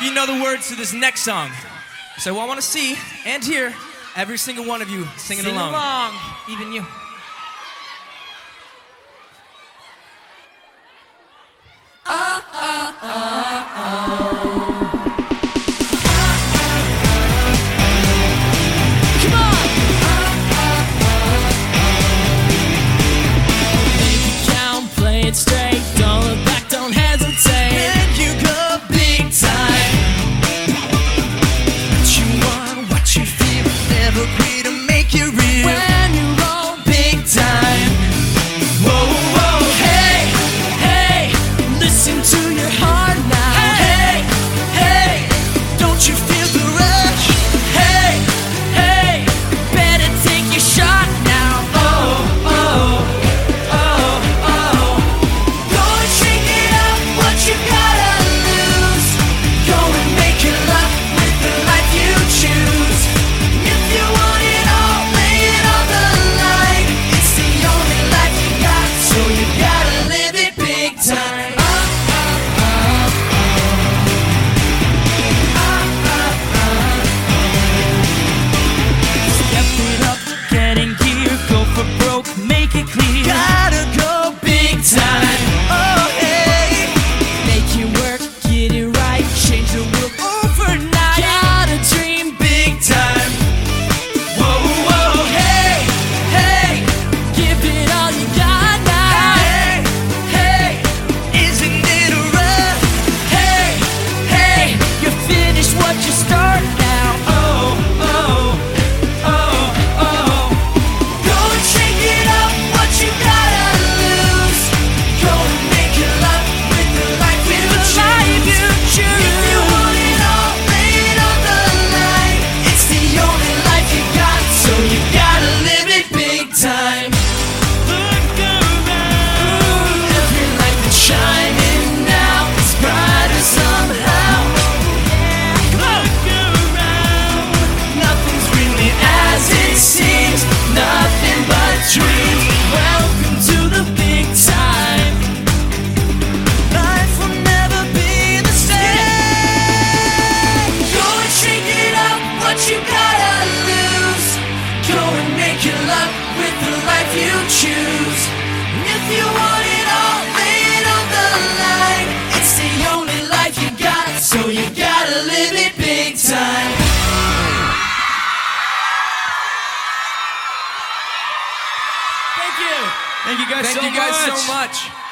of you know the words to this next song. So I want to see and hear every single one of you singing Sing along. along, even you. Ah, ah, ah, it's Your luck with the life you choose. And if you want it all, lay it on the line. It's the only life you got, so you gotta live it big time. Thank you. Thank you guys, Thank so, you guys much. so much.